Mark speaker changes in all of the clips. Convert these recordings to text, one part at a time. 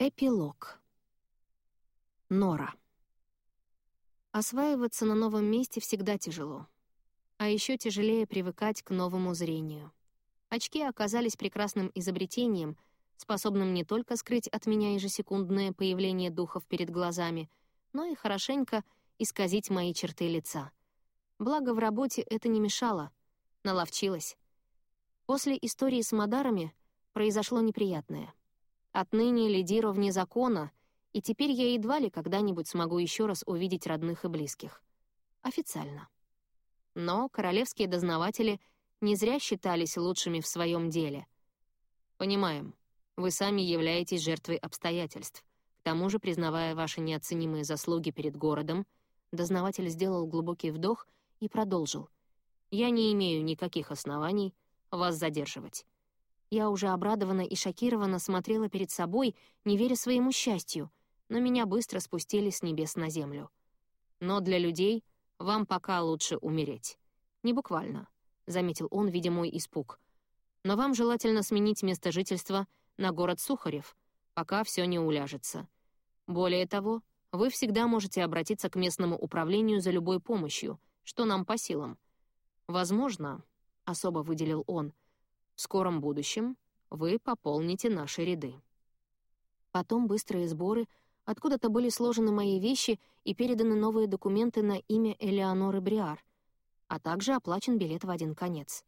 Speaker 1: Эпилог. Нора. Осваиваться на новом месте всегда тяжело. А еще тяжелее привыкать к новому зрению. Очки оказались прекрасным изобретением, способным не только скрыть от меня ежесекундное появление духов перед глазами, но и хорошенько исказить мои черты лица. Благо, в работе это не мешало. Наловчилась. После истории с Мадарами произошло неприятное. Отныне лидиру вне закона, и теперь я едва ли когда-нибудь смогу еще раз увидеть родных и близких. Официально. Но королевские дознаватели не зря считались лучшими в своем деле. Понимаем, вы сами являетесь жертвой обстоятельств. К тому же, признавая ваши неоценимые заслуги перед городом, дознаватель сделал глубокий вдох и продолжил. «Я не имею никаких оснований вас задерживать. Я уже обрадованно и шокированно смотрела перед собой, не веря своему счастью, но меня быстро спустили с небес на землю. Но для людей вам пока лучше умереть. Не буквально, — заметил он, видя мой испуг. Но вам желательно сменить место жительства на город Сухарев, пока все не уляжется. Более того, вы всегда можете обратиться к местному управлению за любой помощью, что нам по силам. Возможно, — особо выделил он, — в скором будущем вы пополните наши ряды. Потом быстрые сборы, откуда-то были сложены мои вещи и переданы новые документы на имя Элеоноры Бриар, а также оплачен билет в один конец.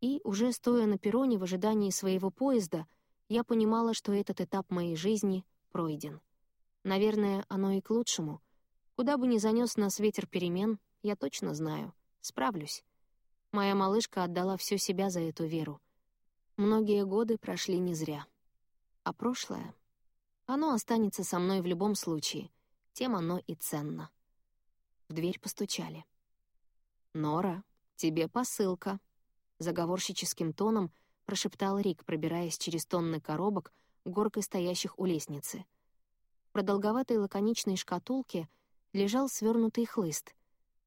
Speaker 1: И, уже стоя на перроне в ожидании своего поезда, я понимала, что этот этап моей жизни пройден. Наверное, оно и к лучшему. Куда бы ни занес нас ветер перемен, я точно знаю, справлюсь. Моя малышка отдала всю себя за эту веру. Многие годы прошли не зря. А прошлое? Оно останется со мной в любом случае. Тем оно и ценно. В дверь постучали. «Нора, тебе посылка», — заговорщическим тоном прошептал Рик, пробираясь через тонны коробок, горкой стоящих у лестницы. В продолговатой лаконичной шкатулке лежал свернутый хлыст.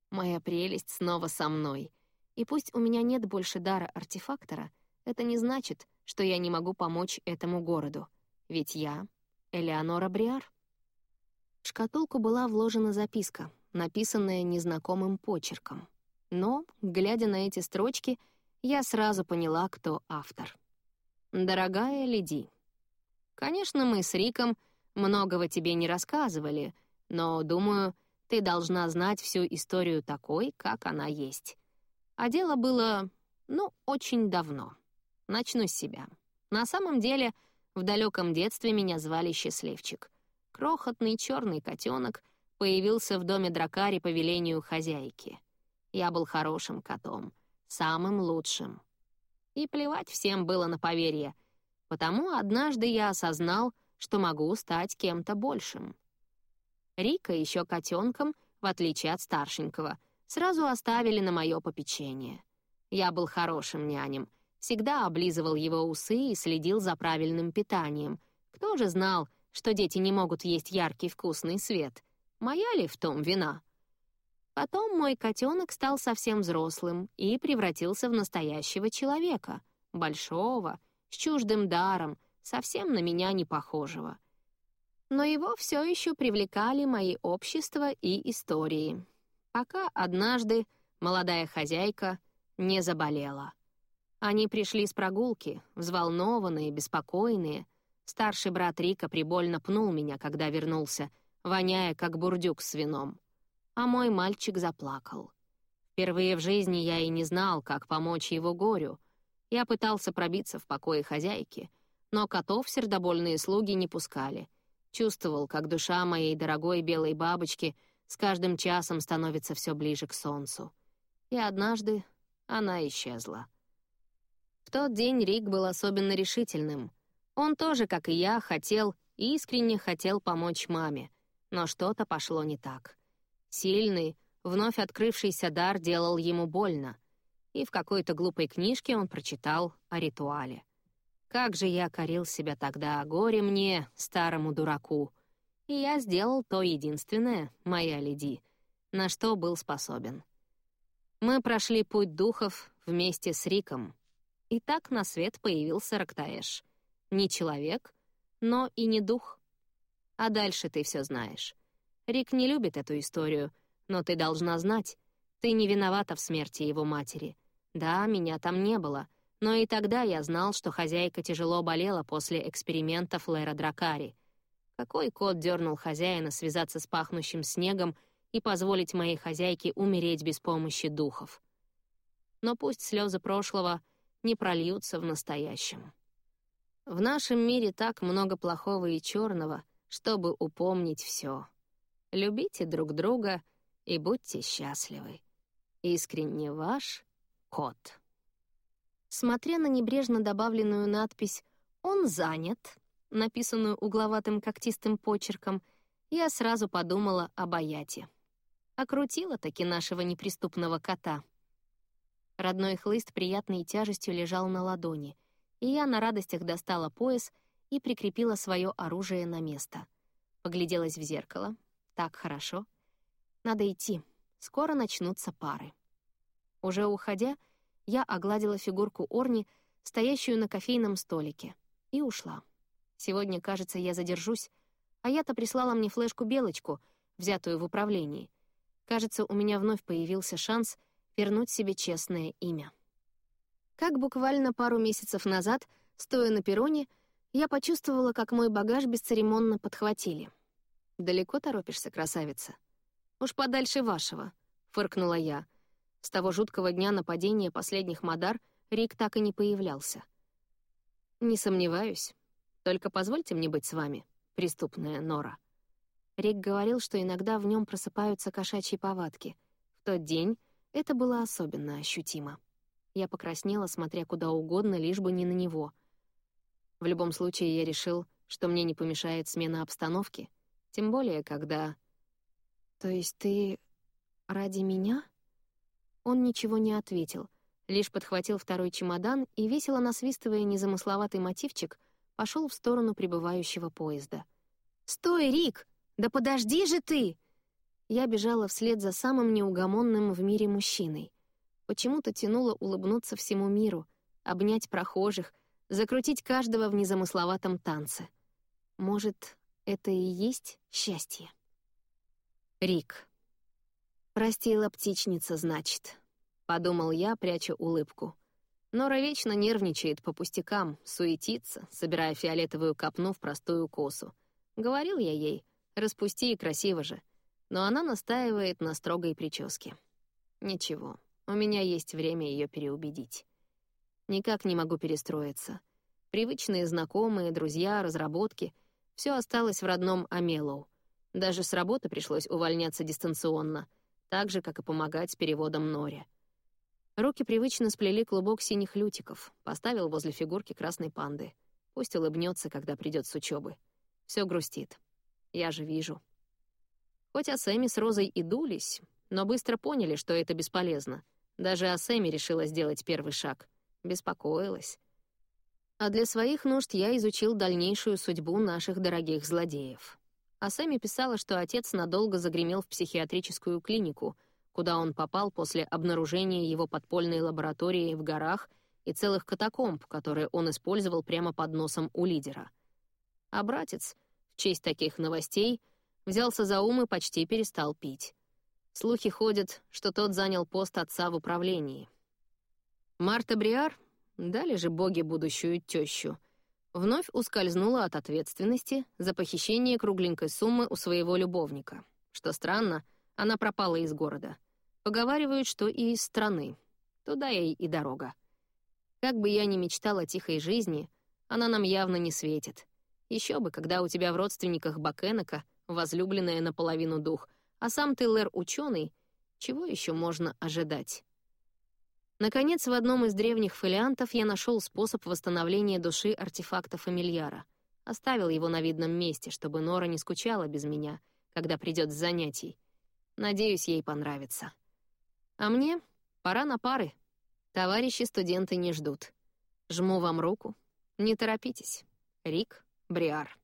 Speaker 1: «Моя прелесть снова со мной», и пусть у меня нет больше дара артефактора, это не значит, что я не могу помочь этому городу. Ведь я — Элеонора Бриар. В шкатулку была вложена записка, написанная незнакомым почерком. Но, глядя на эти строчки, я сразу поняла, кто автор. «Дорогая Лиди, конечно, мы с Риком многого тебе не рассказывали, но, думаю, ты должна знать всю историю такой, как она есть. А дело было, ну, очень давно. Начну с себя. На самом деле, в далеком детстве меня звали Счастливчик. Крохотный черный котенок появился в доме Дракари по велению хозяйки. Я был хорошим котом, самым лучшим. И плевать всем было на поверье, потому однажды я осознал, что могу стать кем-то большим. Рика еще котенком, в отличие от старшенького — сразу оставили на мое попечение. Я был хорошим нянем, всегда облизывал его усы и следил за правильным питанием. Кто же знал, что дети не могут есть яркий вкусный свет? Моя ли в том вина? Потом мой котенок стал совсем взрослым и превратился в настоящего человека, большого, с чуждым даром, совсем на меня не похожего. Но его все еще привлекали мои общества и истории пока однажды молодая хозяйка не заболела. Они пришли с прогулки, взволнованные, беспокойные. Старший брат Рика прибольно пнул меня, когда вернулся, воняя, как бурдюк с вином. А мой мальчик заплакал. Впервые в жизни я и не знал, как помочь его горю. Я пытался пробиться в покое хозяйки, но котов сердобольные слуги не пускали. Чувствовал, как душа моей дорогой белой бабочки — с каждым часом становится все ближе к солнцу. И однажды она исчезла. В тот день Рик был особенно решительным. Он тоже, как и я, хотел, искренне хотел помочь маме, но что-то пошло не так. Сильный, вновь открывшийся дар делал ему больно, и в какой-то глупой книжке он прочитал о ритуале. Как же я корил себя тогда, горе мне, старому дураку — и я сделал то единственное, моя леди, на что был способен. Мы прошли путь духов вместе с Риком, и так на свет появился Рактаэш. Не человек, но и не дух. А дальше ты все знаешь. Рик не любит эту историю, но ты должна знать, ты не виновата в смерти его матери. Да, меня там не было, но и тогда я знал, что хозяйка тяжело болела после экспериментов Лера Дракари. Какой кот дернул хозяина связаться с пахнущим снегом и позволить моей хозяйке умереть без помощи духов? Но пусть слезы прошлого не прольются в настоящем. В нашем мире так много плохого и черного, чтобы упомнить все. Любите друг друга и будьте счастливы. Искренне ваш кот. Смотря на небрежно добавленную надпись «Он занят», написанную угловатым когтистым почерком, я сразу подумала об Аяте. Окрутила таки нашего неприступного кота. Родной хлыст приятной тяжестью лежал на ладони, и я на радостях достала пояс и прикрепила свое оружие на место. Погляделась в зеркало. Так хорошо. Надо идти. Скоро начнутся пары. Уже уходя, я огладила фигурку Орни, стоящую на кофейном столике, и ушла. Сегодня, кажется, я задержусь, а я-то прислала мне флешку-белочку, взятую в управлении. Кажется, у меня вновь появился шанс вернуть себе честное имя. Как буквально пару месяцев назад, стоя на перроне, я почувствовала, как мой багаж бесцеремонно подхватили. «Далеко торопишься, красавица?» «Уж подальше вашего», — фыркнула я. С того жуткого дня нападения последних Мадар Рик так и не появлялся. «Не сомневаюсь. Только позвольте мне быть с вами, преступная Нора». Рик говорил, что иногда в нем просыпаются кошачьи повадки. В тот день это было особенно ощутимо. Я покраснела, смотря куда угодно, лишь бы не на него. В любом случае, я решил, что мне не помешает смена обстановки, тем более, когда... «То есть ты ради меня?» Он ничего не ответил, лишь подхватил второй чемодан и, весело насвистывая незамысловатый мотивчик, пошел в сторону прибывающего поезда. «Стой, Рик! Да подожди же ты!» Я бежала вслед за самым неугомонным в мире мужчиной. Почему-то тянуло улыбнуться всему миру, обнять прохожих, закрутить каждого в незамысловатом танце. Может, это и есть счастье? Рик. «Простила птичница, значит», — подумал я, пряча улыбку. Нора вечно нервничает по пустякам, суетится, собирая фиолетовую копну в простую косу. Говорил я ей, распусти и красиво же но она настаивает на строгой прическе. Ничего, у меня есть время ее переубедить. Никак не могу перестроиться. Привычные знакомые, друзья, разработки — все осталось в родном Амелоу. Даже с работы пришлось увольняться дистанционно, так же, как и помогать с переводом Норе. Руки привычно сплели клубок синих лютиков, поставил возле фигурки красной панды. Пусть улыбнется, когда придет с учебы. Все грустит. Я же вижу. Хоть Асэми с Розой и дулись, но быстро поняли, что это бесполезно. Даже Асэми решила сделать первый шаг. Беспокоилась. А для своих нужд я изучил дальнейшую судьбу наших дорогих злодеев. Асэми писала, что отец надолго загремел в психиатрическую клинику, куда он попал после обнаружения его подпольной лаборатории в горах и целых катакомб, которые он использовал прямо под носом у лидера. А братец, в честь таких новостей, взялся за ум и почти перестал пить. Слухи ходят, что тот занял пост отца в управлении. Марта Бриар, дали же боги будущую тещу, вновь ускользнула от ответственности за похищение кругленькой суммы у своего любовника. Что странно, она пропала из города. Поговаривают, что и из страны. Туда ей и дорога. Как бы я ни мечтала о тихой жизни, она нам явно не светит. Еще бы, когда у тебя в родственниках Бакенека — возлюбленная наполовину дух, а сам Тейлер ученый, чего еще можно ожидать? Наконец, в одном из древних фолиантов я нашел способ восстановления души артефакта фамильяра. Оставил его на видном месте, чтобы Нора не скучала без меня, когда придет с занятий. Надеюсь, ей понравится. А мне пора на пары. Товарищи студенты не ждут. Жму вам руку. Не торопитесь. Рик Бриар.